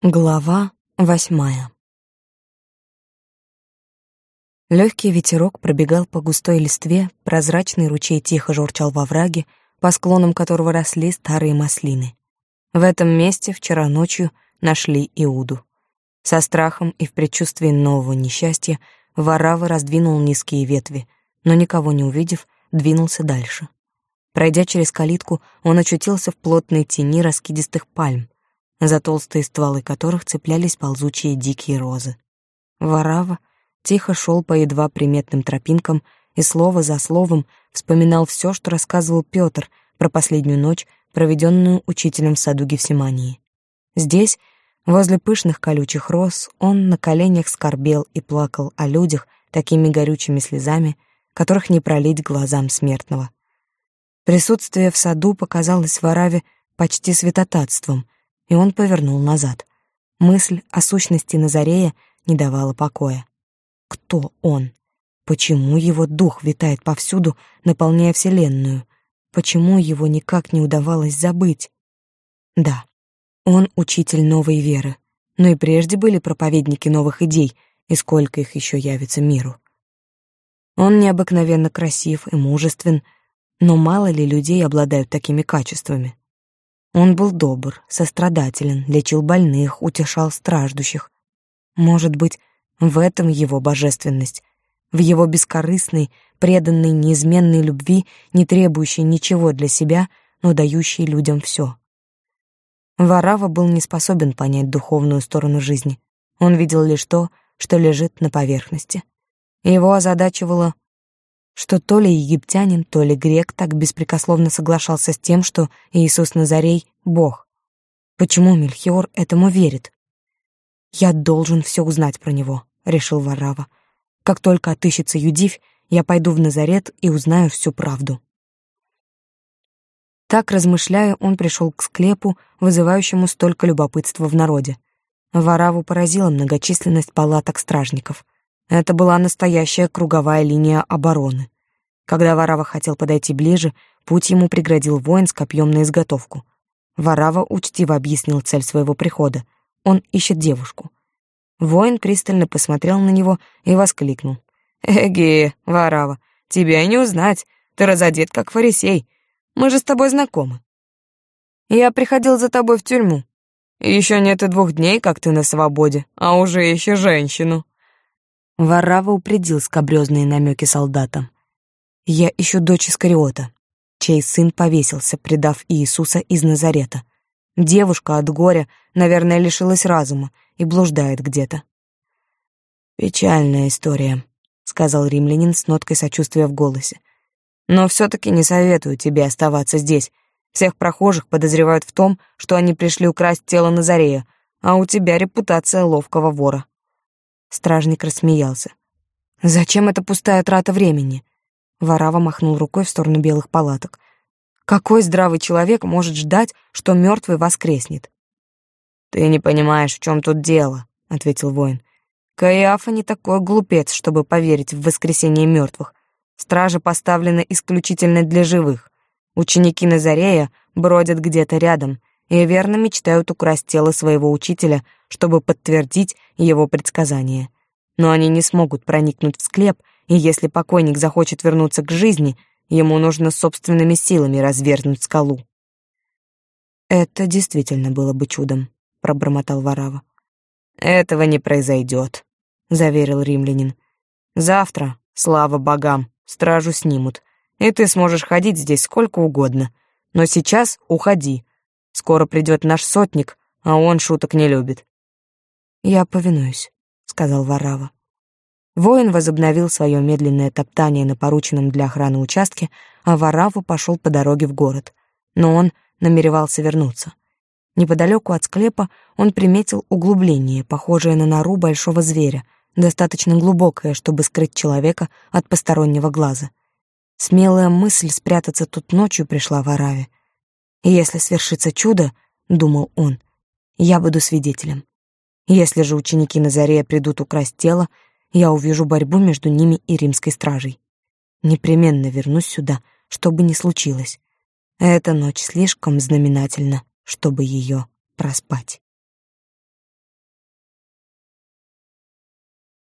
Глава восьмая Легкий ветерок пробегал по густой листве, прозрачный ручей тихо журчал во враге, по склонам которого росли старые маслины. В этом месте вчера ночью нашли Иуду. Со страхом и в предчувствии нового несчастья Варава раздвинул низкие ветви, но никого не увидев, двинулся дальше. Пройдя через калитку, он очутился в плотной тени раскидистых пальм, за толстые стволы которых цеплялись ползучие дикие розы. Варава тихо шел по едва приметным тропинкам и слово за словом вспоминал все, что рассказывал Петр про последнюю ночь, проведенную учителем в саду Гефсимании. Здесь, возле пышных колючих роз, он на коленях скорбел и плакал о людях такими горючими слезами, которых не пролить глазам смертного. Присутствие в саду показалось Вараве почти святотатством — и он повернул назад. Мысль о сущности Назарея не давала покоя. Кто он? Почему его дух витает повсюду, наполняя Вселенную? Почему его никак не удавалось забыть? Да, он учитель новой веры, но и прежде были проповедники новых идей, и сколько их еще явится миру. Он необыкновенно красив и мужествен, но мало ли людей обладают такими качествами. Он был добр, сострадателен, лечил больных, утешал страждущих. Может быть, в этом его божественность, в его бескорыстной, преданной, неизменной любви, не требующей ничего для себя, но дающей людям все. Варава был не способен понять духовную сторону жизни. Он видел лишь то, что лежит на поверхности. Его озадачивало что то ли египтянин, то ли грек так беспрекословно соглашался с тем, что Иисус Назарей — Бог. Почему Мельхиор этому верит? «Я должен все узнать про него», — решил Варава. «Как только отыщется Юдивь, я пойду в Назарет и узнаю всю правду». Так, размышляя, он пришел к склепу, вызывающему столько любопытства в народе. Вараву поразила многочисленность палаток стражников — это была настоящая круговая линия обороны. Когда Варава хотел подойти ближе, путь ему преградил воин с копьем на изготовку. Варава учтиво объяснил цель своего прихода. Он ищет девушку. Воин пристально посмотрел на него и воскликнул. «Эге, Варава, тебя не узнать. Ты разодет, как фарисей. Мы же с тобой знакомы. Я приходил за тобой в тюрьму. Еще нет и двух дней, как ты на свободе, а уже ищу женщину». Варава упредил скобрёзные намеки солдатам. «Я ищу дочь Искариота, чей сын повесился, предав Иисуса из Назарета. Девушка от горя, наверное, лишилась разума и блуждает где-то». «Печальная история», — сказал римлянин с ноткой сочувствия в голосе. «Но все-таки не советую тебе оставаться здесь. Всех прохожих подозревают в том, что они пришли украсть тело Назарея, а у тебя репутация ловкого вора». Стражник рассмеялся. «Зачем эта пустая трата времени?» Варава махнул рукой в сторону белых палаток. «Какой здравый человек может ждать, что мертвый воскреснет?» «Ты не понимаешь, в чем тут дело», — ответил воин. «Каиафа не такой глупец, чтобы поверить в воскресение мертвых. Стражи поставлены исключительно для живых. Ученики Назарея бродят где-то рядом, и верно мечтают украсть тело своего учителя, чтобы подтвердить его предсказание. Но они не смогут проникнуть в склеп, и если покойник захочет вернуться к жизни, ему нужно собственными силами развернуть скалу. «Это действительно было бы чудом», — пробормотал Варава. «Этого не произойдет», — заверил римлянин. «Завтра, слава богам, стражу снимут, и ты сможешь ходить здесь сколько угодно. Но сейчас уходи, Скоро придет наш сотник, а он шуток не любит. Я повинуюсь, сказал Варава. Воин возобновил свое медленное топтание на порученном для охраны участке, а Вараву пошел по дороге в город. Но он намеревался вернуться. Неподалеку от склепа он приметил углубление, похожее на нору большого зверя, достаточно глубокое, чтобы скрыть человека от постороннего глаза. Смелая мысль спрятаться тут ночью пришла Вараве. Если свершится чудо, думал он, я буду свидетелем. Если же ученики Назарея придут украсть тело, я увижу борьбу между ними и римской стражей. Непременно вернусь сюда, что бы ни случилось. Эта ночь слишком знаменательна, чтобы ее проспать.